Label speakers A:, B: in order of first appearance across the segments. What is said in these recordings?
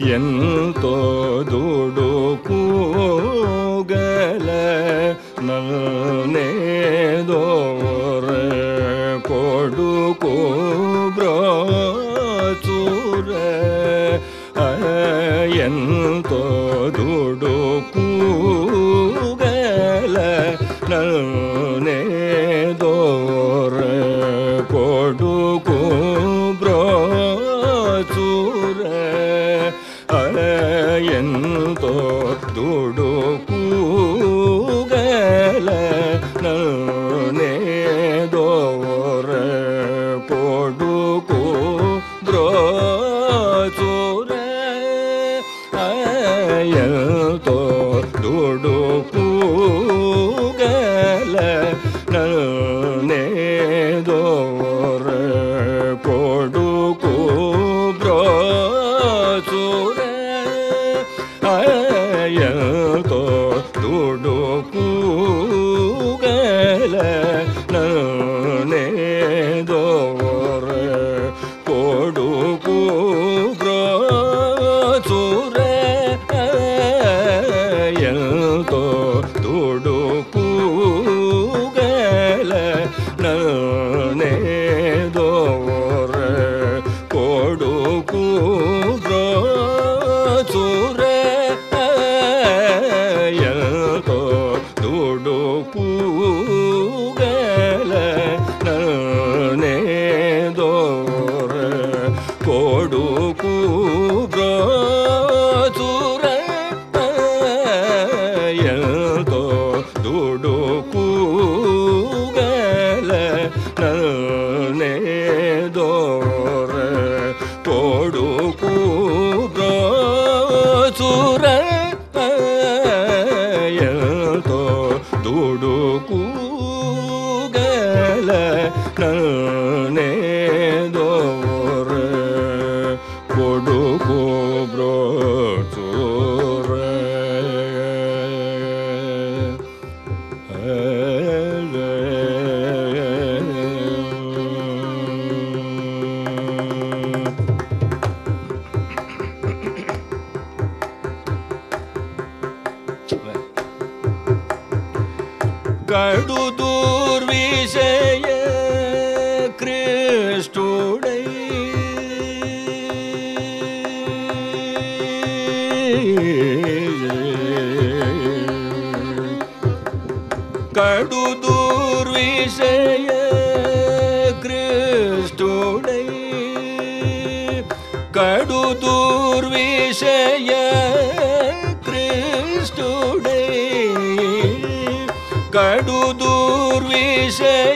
A: ಎಂತೋ ದುಡುಕೂಗಲ ನನ್ನ ದುಡುಕುಗಲ ನೇದೋರ ಕೊಡುಕು ಬ್ರೋಸುರ ಅಯ್ಯೋ ದುಡುಕುಗಲ ನೇದೋರ ಕೊಡುಕು கடுதூர் வீசைய கிறிஸ்டுடை கடுதூர் வீசைய கிறிஸ்டுடை கடுதூர் வீசைய Jésus.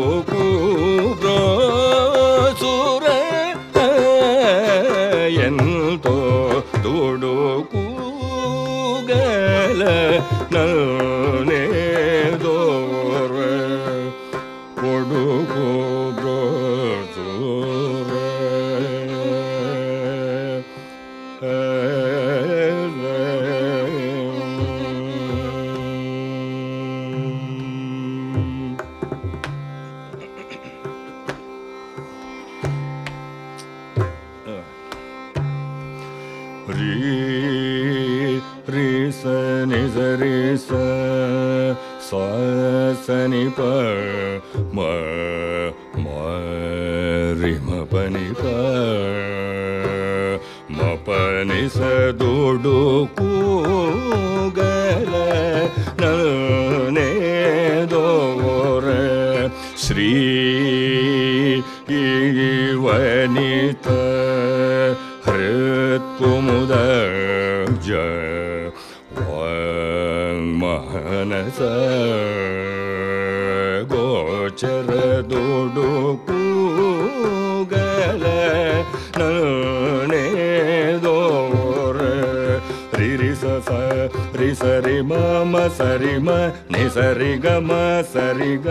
A: गोपू ಪನಿಸದುಡು ಕೂಗಲ ನನೇದೋರ ಶ್ರೀ ವನಿತ ಹೃತ್ಕುಮುದ ಜ ಮಹನಸ ಗೋಚರ ದೊಡು ಕೂಗಲ సరి మమ సరి మ ని సరి గ మ సరి గ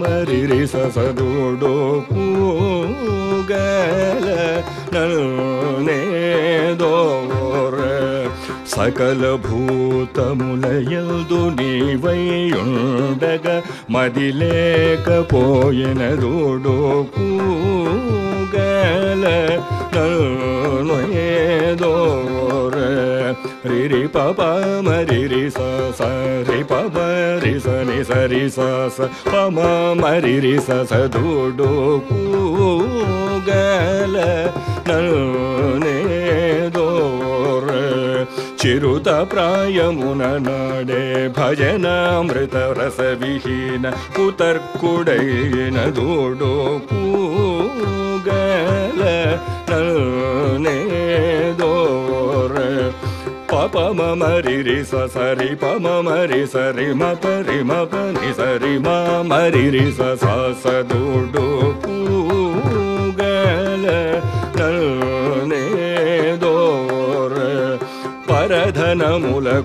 A: మరి రి స స డు డు కు గ ల నను నే దో ర సకల భూతములయందు నీవైయుండగ మదిలేకపోయిన దూడు కూగల నను ఏదో हरि प मरि रि ससरि पपरि स रि प प रि स नि स रे स स प म म सरि सस स स सस दोडो कू गल ने दोर् चिरुतप्रायमु नडे भजनामृतरसविहीन उतर् कुडैन दोडो कू गे ప మ రి రి స స రి ప మ మ రి స రి మ ప రి మ ప ని స రి మ మ రి రి స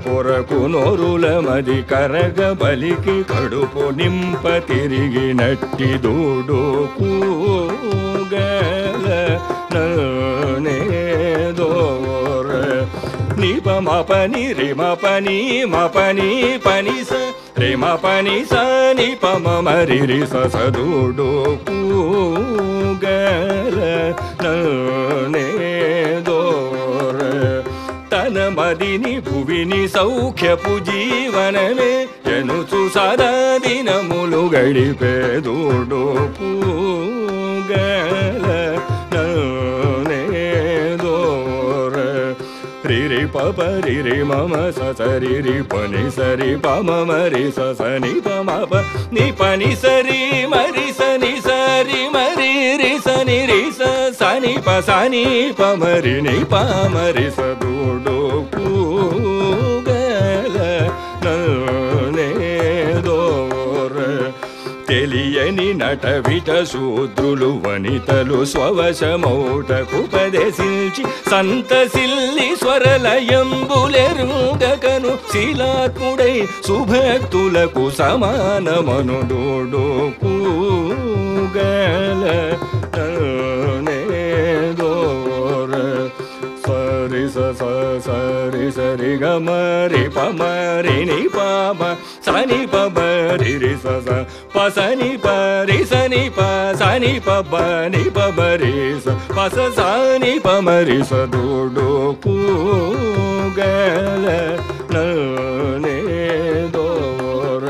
A: కొరకు నోరుల మది కరగ బలికి కడుపు నింప తిరిగి నట్టి దూడు కూగల మ పని రి మ పని మ పని పని స రి మ పని స ని ప మ మరి రి స స దూడు కూగల ననే దోర తన మదిని భువిని సౌఖ్యపు జీవనమే ఎనుచు సదా దినములు గడిపే దూడు పూగల ననే रि रि प प रि रि मम स स रि रि प नि स रि प मम रि स स नि प म प नि प नि स रि म रि स नि स रि म रि रि स नि रि स स नि प स नि प म रि नि प म रि स दू నటవిట శూద్రులు వనితలు స్వవశమౌటకుపదేశించి సంతసిల్లి స్వరలయంబులెరుగకను శిలాత్ముడై శుభక్తులకు సమానమను డోడోకూగల సరి సరి గ మరి ప మరి ని ప మ సని ప బ రి రి స స ప సని ప రి సని ప సని ప బ ని ప బ రి స ప స స ని ప మ రి స దు డు కు గల ననే దోర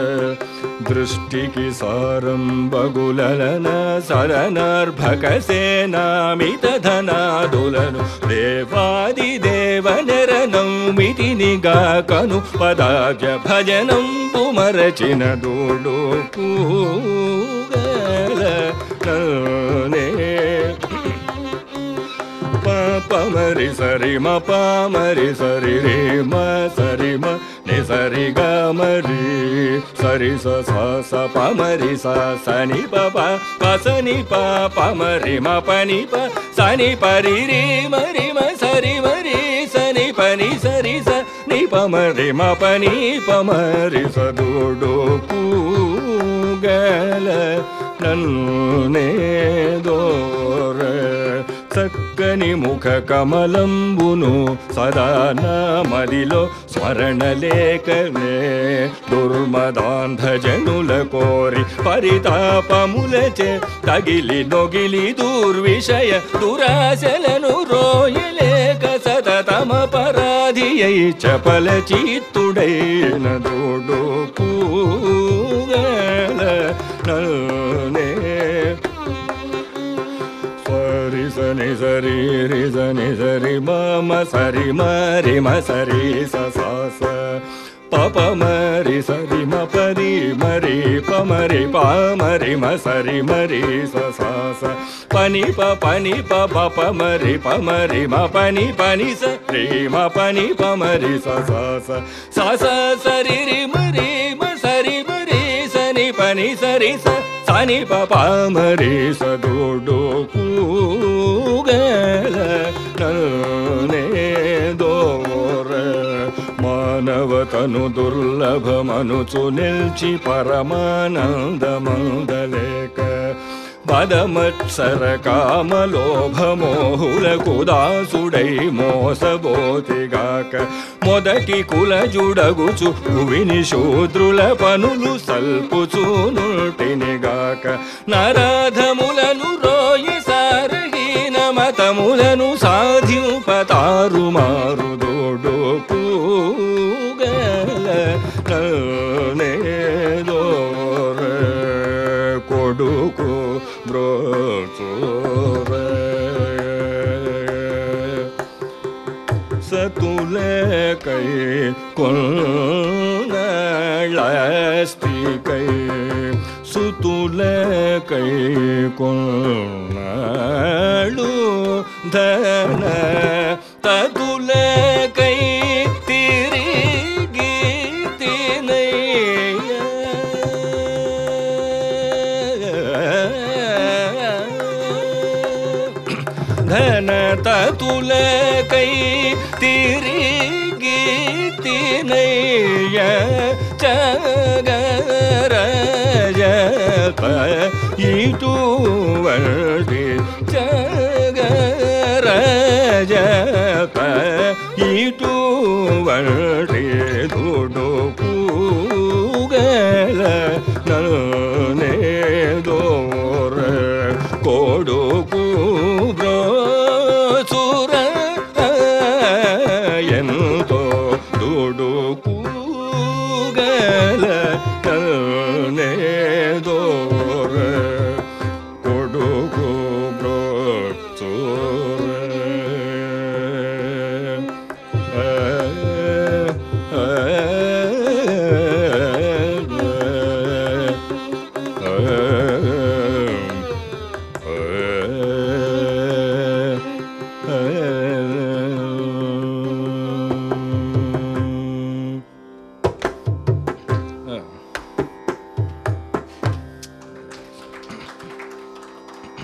A: దృష్టికి సారం బగులన సరనర్భక సేనామిత ధనాదులను దేవాది దేవ నెరనౌమితి నిగాకను పదాజ భజనం పుమరచిన దూడు పూగల ననే పమరి సరి మ పమరి సరి రే మ సరి మ ని సరి గ మరి సరి స స స పమరి స సని ప ప ప సని ప పమరి మ పని ప సని పరి రి మరి మ సరి మరి సని పని సరి స ని పమరి మ పని పమరి స దూడు కూగల నన్నే దోర చక్కని ముఖ కమలంబును సదా నా మదిలో స్మరణ లేకనే దుర్మదాంధ జనుల కోరి పరితాపములచే తగిలి నొగిలి దుర్విషయ దురాశలను రోయలేక సతత తమపరాధియై చపల చిత్తుడైన దోడు పూగల నల్నే సరి సని సరి రి సని సరి మమ సరి మరి మ సరి స స స పప మరి సరి మ పరి మరి ప మరి ప మరి మ సరి మరి స స స పని ప పని ప ప ప మరి ప మరి మ పని పని స రి మ పని ప మరి స స స స స సరి రి మరి మ సరి మరి సని పని సరి స సని ప ప మరి స దోడు కూగల నల్నే దోర మానవతను దుర్లభమనుచు నిల్చి పరమానందమందలేక పదమత్సర కామలోభమోహులకు దాసుడై మోసబోతిగాక. మొదటి కుల జుడగుచు భువిని శూద్రుల పనులు సల్పుచూనుటినిగాక నరాధములను రోయి సారహీన మతములను సాధింపతారు सुुले कै सुतुलकै नस्ति धन? तत् धन तुले कई तेरी गीति नैय चगर तू वर्दे चगर तू वर्दे धोडो